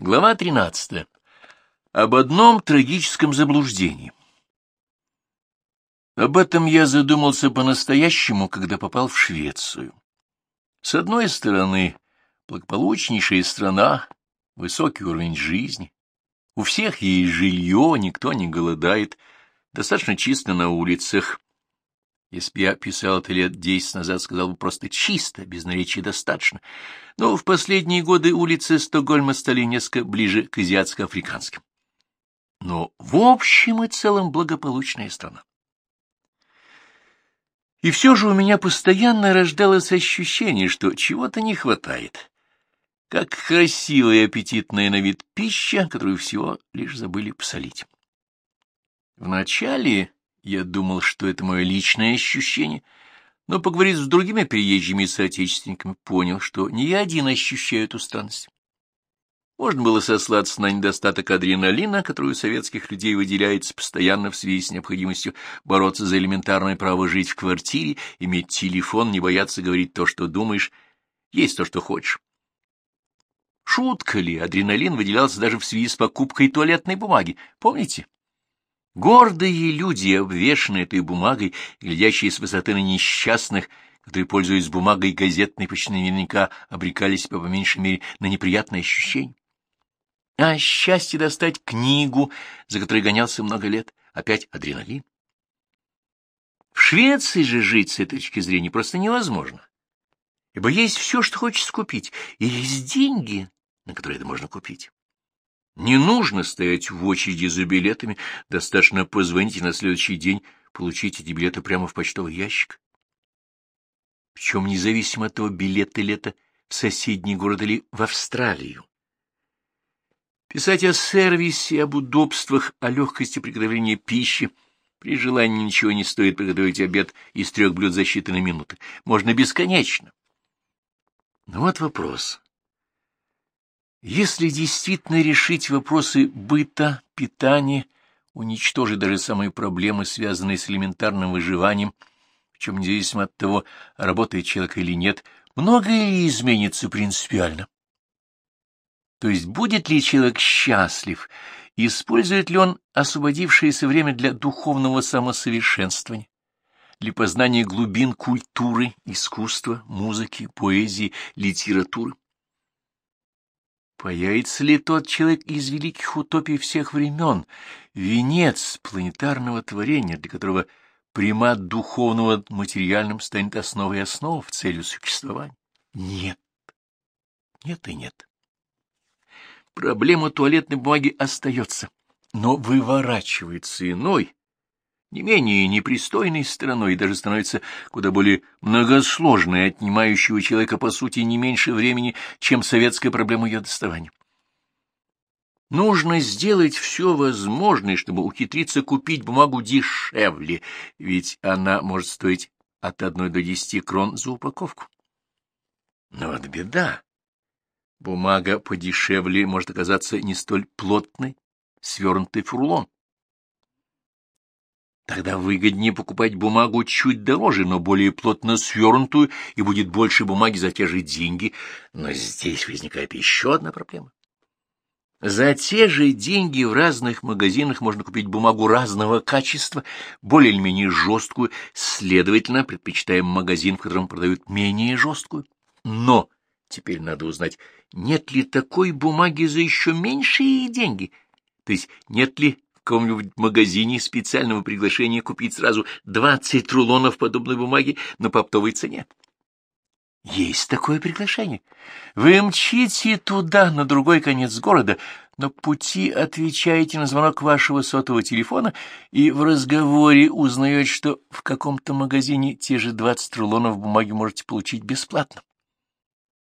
Глава 13. Об одном трагическом заблуждении. Об этом я задумался по-настоящему, когда попал в Швецию. С одной стороны, благополучнейшая страна, высокий уровень жизни. У всех есть жилье, никто не голодает, достаточно чисто на улицах, если бы я писал это лет десять назад, сказал бы просто чисто, без наречия достаточно. Но в последние годы улицы Стокгольма стали несколько ближе к азиатско-африканским. Но в общем и целом благополучная страна. И все же у меня постоянно рождалось ощущение, что чего-то не хватает. Как красивая и аппетитная на вид пища, которую всего лишь забыли посолить. Вначале я думал, что это мое личное ощущение, но, поговорив с другими приезжими соотечественниками, понял, что не я один ощущаю эту странность. Можно было сослаться на недостаток адреналина, который у советских людей выделяется постоянно в связи с необходимостью бороться за элементарное право жить в квартире, иметь телефон, не бояться говорить то, что думаешь, есть то, что хочешь. Шутка ли, адреналин выделялся даже в связи с покупкой туалетной бумаги, помните? Гордые люди, обвешанные этой бумагой, глядящие с высоты на несчастных, которые, пользуясь бумагой газетной, почти наверняка обрекались по, меньшей мере на неприятные ощущения. А счастье достать книгу, за которой гонялся много лет, опять адреналин. В Швеции же жить с этой точки зрения просто невозможно, ибо есть все, что хочется купить, и есть деньги, на которые это можно купить. Не нужно стоять в очереди за билетами, достаточно позвонить и на следующий день получить эти билеты прямо в почтовый ящик. Причем независимо от того, билеты ли это в соседний город или в Австралию. Писать о сервисе, об удобствах, о легкости приготовления пищи. При желании ничего не стоит приготовить обед из трех блюд за считанные минуты. Можно бесконечно. Но вот вопрос. Если действительно решить вопросы быта, питания, уничтожить даже самые проблемы, связанные с элементарным выживанием, причем независимо от того, работает человек или нет, многое изменится принципиально? То есть будет ли человек счастлив, использует ли он освободившееся время для духовного самосовершенствования, для познания глубин культуры, искусства, музыки, поэзии, литературы? Появится ли тот человек из великих утопий всех времен, венец планетарного творения, для которого примат духовного материальным станет основой основ целью существования? Нет. Нет и нет. Проблема туалетной бумаги остается, но выворачивается иной, не менее непристойной стороной и даже становится куда более многосложной, отнимающей у человека, по сути, не меньше времени, чем советская проблема ее доставания. Нужно сделать все возможное, чтобы ухитриться купить бумагу дешевле, ведь она может стоить от одной до десяти крон за упаковку. Но вот беда. Бумага подешевле может оказаться не столь плотной, свернутой в рулон. Тогда выгоднее покупать бумагу чуть дороже, но более плотно свернутую, и будет больше бумаги за те же деньги. Но здесь возникает еще одна проблема. За те же деньги в разных магазинах можно купить бумагу разного качества, более или менее жесткую, следовательно, предпочитаем магазин, в котором продают менее жесткую. Но теперь надо узнать, нет ли такой бумаги за еще меньшие деньги, то есть нет ли каком-нибудь магазине специального приглашения купить сразу двадцать рулонов подобной бумаги на поптовой цене. Есть такое приглашение. Вы мчите туда, на другой конец города, но пути отвечаете на звонок вашего сотового телефона и в разговоре узнаете, что в каком-то магазине те же двадцать рулонов бумаги можете получить бесплатно.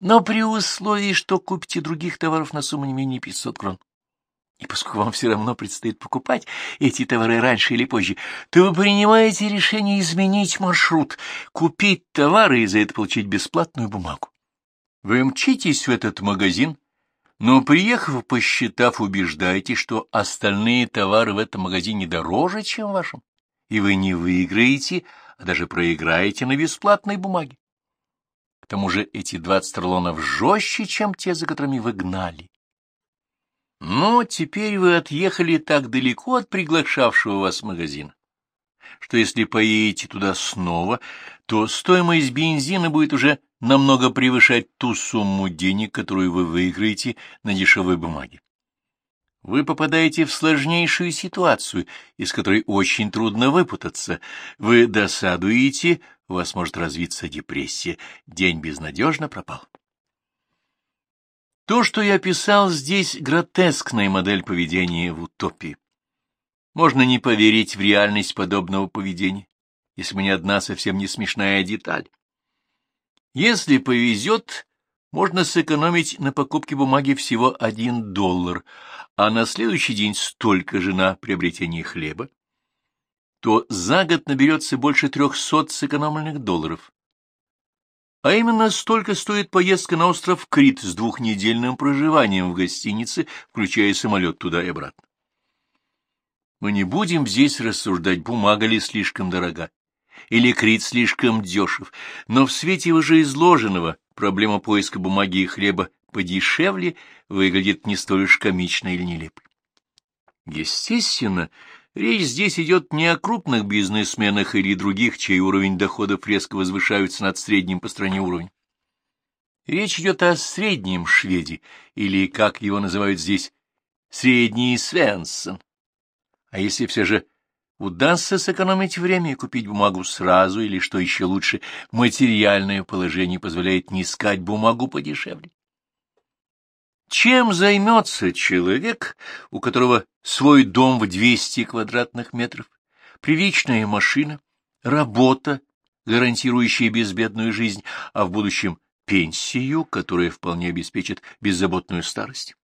Но при условии, что купите других товаров на сумму не менее 500 крон. И поскольку вам все равно предстоит покупать эти товары раньше или позже, то вы принимаете решение изменить маршрут, купить товары и за это получить бесплатную бумагу. Вы мчитесь в этот магазин, но, приехав, посчитав, убеждаетесь, что остальные товары в этом магазине дороже, чем в вашем, и вы не выиграете, а даже проиграете на бесплатной бумаге. К тому же эти двадцать рулонов жестче, чем те, за которыми вы гнали. Но теперь вы отъехали так далеко от приглашавшего вас магазина, что если поедете туда снова, то стоимость бензина будет уже намного превышать ту сумму денег, которую вы выиграете на дешевой бумаге. Вы попадаете в сложнейшую ситуацию, из которой очень трудно выпутаться. Вы досадуете, у вас может развиться депрессия, день безнадежно пропал. То, что я писал здесь, гротескная модель поведения в утопии. Можно не поверить в реальность подобного поведения, если бы не одна совсем не смешная деталь. Если повезет, можно сэкономить на покупке бумаги всего один доллар, а на следующий день столько же на приобретение хлеба, то за год наберется больше трехсот сэкономленных долларов. А именно столько стоит поездка на остров Крит с двухнедельным проживанием в гостинице, включая самолет туда и обратно. Мы не будем здесь рассуждать, бумага ли слишком дорога, или Крит слишком дешев, но в свете уже изложенного проблема поиска бумаги и хлеба подешевле выглядит не столь уж комично или нелепой. Естественно, Речь здесь идет не о крупных бизнесменах или других, чей уровень доходов резко возвышаются над средним по стране уровнем. Речь идет о среднем шведе, или, как его называют здесь, средний Свенсон. А если все же удастся сэкономить время и купить бумагу сразу, или, что еще лучше, материальное положение позволяет не искать бумагу подешевле? Чем займется человек, у которого свой дом в 200 квадратных метров, приличная машина, работа, гарантирующая безбедную жизнь, а в будущем пенсию, которая вполне обеспечит беззаботную старость?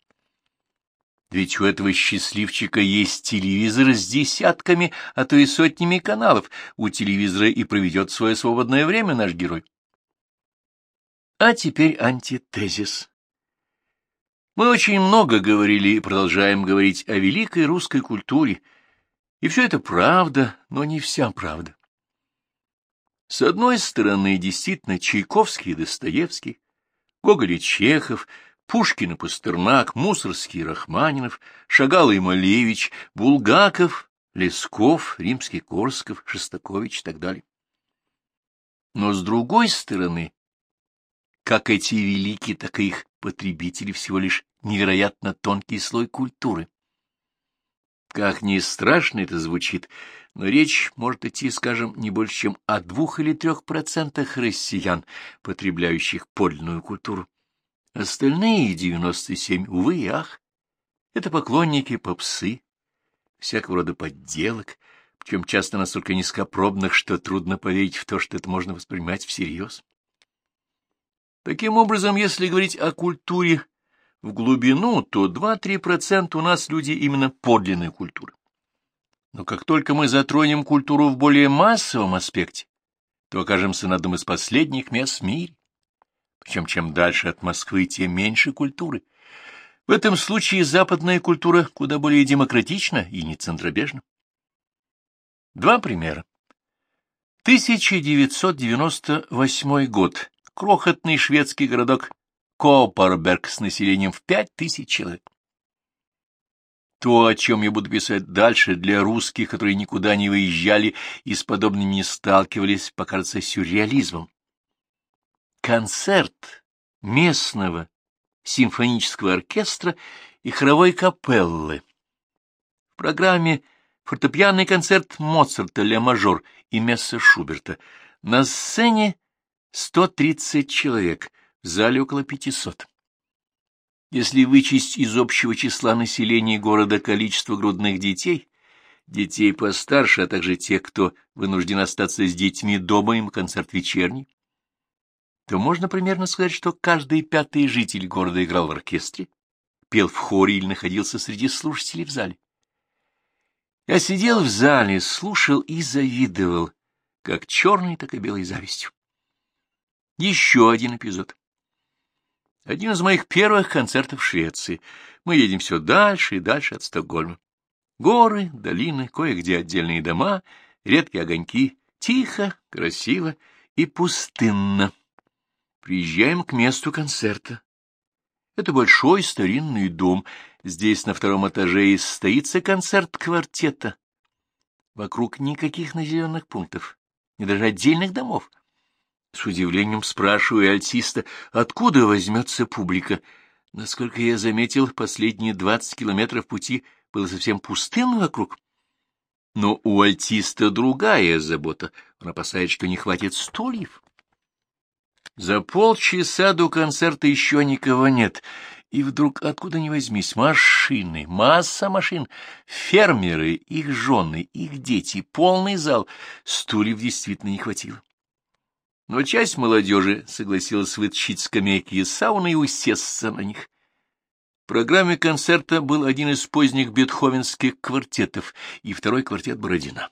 Ведь у этого счастливчика есть телевизор с десятками, а то и сотнями каналов. У телевизора и проведет свое свободное время наш герой. А теперь антитезис. Мы очень много говорили и продолжаем говорить о великой русской культуре, и все это правда, но не вся правда. С одной стороны, действительно, Чайковский и Достоевский, Гоголь и Чехов, Пушкин и Пастернак, Мусорский и Рахманинов, Шагал и Малевич, Булгаков, Лесков, Римский-Корсков, Шостакович и так далее. Но с другой стороны, как эти великие, так и их потребители всего лишь невероятно тонкий слой культуры. Как ни страшно это звучит, но речь может идти, скажем, не больше, чем о двух или трех процентах россиян, потребляющих подлинную культуру. Остальные девяносто семь, увы и ах, это поклонники попсы, всякого рода подделок, причем часто настолько низкопробных, что трудно поверить в то, что это можно воспринимать всерьез. Таким образом, если говорить о культуре в глубину, то 2-3% у нас люди именно подлинной культуры. Но как только мы затронем культуру в более массовом аспекте, то окажемся на одном из последних мест в мире. Причем чем дальше от Москвы, тем меньше культуры. В этом случае западная культура куда более демократична и не центробежна. Два примера. 1998 год крохотный шведский городок Копарберг с населением в пять тысяч человек. То, о чем я буду писать дальше, для русских, которые никуда не выезжали и с подобным не сталкивались, покажется сюрреализмом. Концерт местного симфонического оркестра и хоровой капеллы. В программе фортепианный концерт Моцарта «Ля мажор» и месса Шуберта. На сцене 130 человек, в зале около 500. Если вычесть из общего числа населения города количество грудных детей, детей постарше, а также тех, кто вынужден остаться с детьми дома, им концерт вечерний, то можно примерно сказать, что каждый пятый житель города играл в оркестре, пел в хоре или находился среди слушателей в зале. Я сидел в зале, слушал и завидовал, как черной, так и белой завистью. Еще один эпизод. Один из моих первых концертов в Швеции. Мы едем все дальше и дальше от Стокгольма. Горы, долины, кое-где отдельные дома, редкие огоньки. Тихо, красиво и пустынно. Приезжаем к месту концерта. Это большой старинный дом. Здесь на втором этаже и состоится концерт квартета. Вокруг никаких населенных пунктов, ни даже отдельных домов. С удивлением спрашиваю альтиста, откуда возьмется публика. Насколько я заметил, последние двадцать километров пути было совсем пустым вокруг. Но у альтиста другая забота. Он опасается, что не хватит стульев. За полчаса до концерта еще никого нет, и вдруг откуда ни возьмись машины, масса машин, фермеры, их жены, их дети, полный зал, стульев действительно не хватило. Но часть молодежи согласилась вытащить скамейки из сауны и усесться на них. В программе концерта был один из поздних бетховенских квартетов и второй квартет Бородина.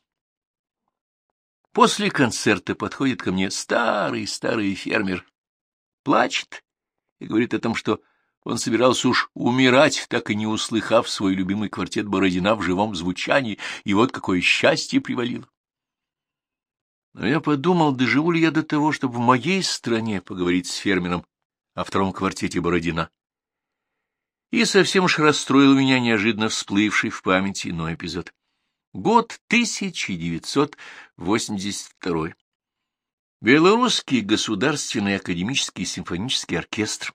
После концерта подходит ко мне старый-старый фермер, плачет и говорит о том, что он собирался уж умирать, так и не услыхав свой любимый квартет Бородина в живом звучании, и вот какое счастье привалило. Но я подумал, доживу ли я до того, чтобы в моей стране поговорить с фермером о втором квартете Бородина. И совсем уж расстроил меня неожиданно всплывший в памяти иной эпизод. Год 1982. Белорусский государственный академический симфонический оркестр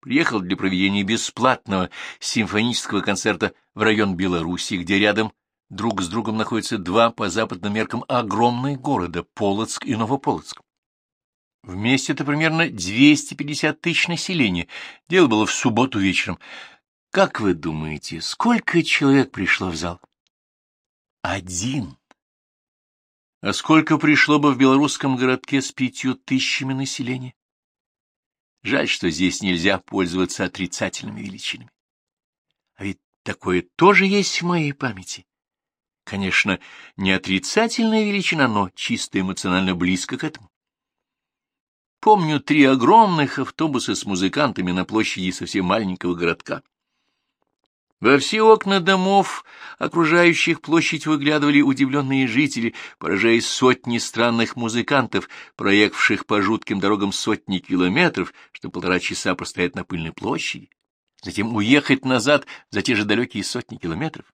приехал для проведения бесплатного симфонического концерта в район Беларуси, где рядом друг с другом находятся два по западным меркам огромные города — Полоцк и Новополоцк. Вместе это примерно 250 тысяч населения. Дело было в субботу вечером. Как вы думаете, сколько человек пришло в зал? Один. А сколько пришло бы в белорусском городке с пятью тысячами населения? Жаль, что здесь нельзя пользоваться отрицательными величинами. А ведь такое тоже есть в моей памяти. Конечно, не отрицательная величина, но чисто эмоционально близко к этому. Помню три огромных автобуса с музыкантами на площади совсем маленького городка. Во все окна домов, окружающих площадь, выглядывали удивленные жители, поражаясь сотни странных музыкантов, проехавших по жутким дорогам сотни километров, что полтора часа простоять на пыльной площади, затем уехать назад за те же далекие сотни километров,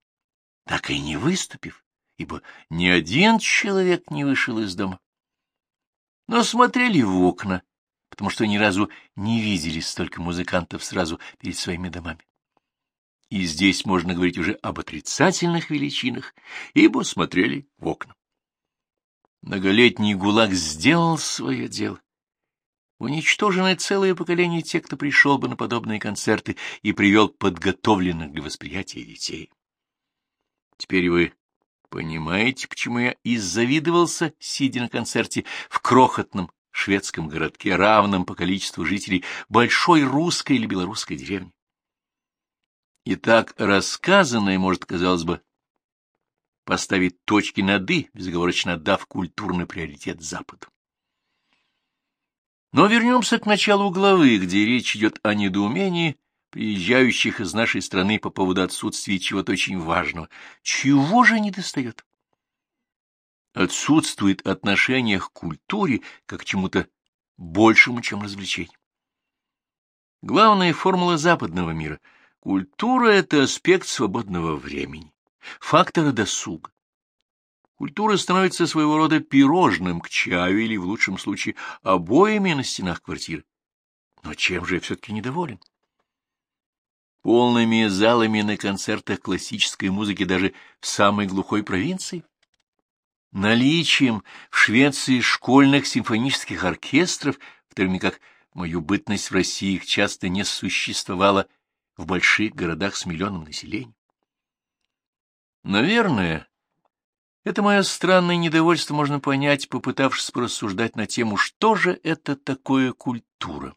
так и не выступив, ибо ни один человек не вышел из дома. Но смотрели в окна, потому что ни разу не видели столько музыкантов сразу перед своими домами. И здесь можно говорить уже об отрицательных величинах, ибо смотрели в окна. Многолетний ГУЛАГ сделал свое дело. Уничтожено целое поколение тех, кто пришел бы на подобные концерты и привел подготовленных для восприятия детей. Теперь вы понимаете, почему я иззавидовался, сидя на концерте в крохотном шведском городке, равном по количеству жителей большой русской или белорусской деревни. И так рассказанное может, казалось бы, поставить точки над «и», безоговорочно отдав культурный приоритет Западу. Но вернемся к началу главы, где речь идет о недоумении приезжающих из нашей страны по поводу отсутствия чего-то очень важного. Чего же недостает? Отсутствует отношение к культуре как к чему-то большему, чем развлечение. Главная формула западного мира — Культура — это аспект свободного времени, фактора досуга. Культура становится своего рода пирожным к чаю или, в лучшем случае, обоями на стенах квартиры. Но чем же я все-таки недоволен? Полными залами на концертах классической музыки даже в самой глухой провинции? Наличием в Швеции школьных симфонических оркестров, в то время как мою бытность в России их часто не существовало в больших городах с миллионом населения. Наверное, это мое странное недовольство можно понять, попытавшись порассуждать на тему, что же это такое культура.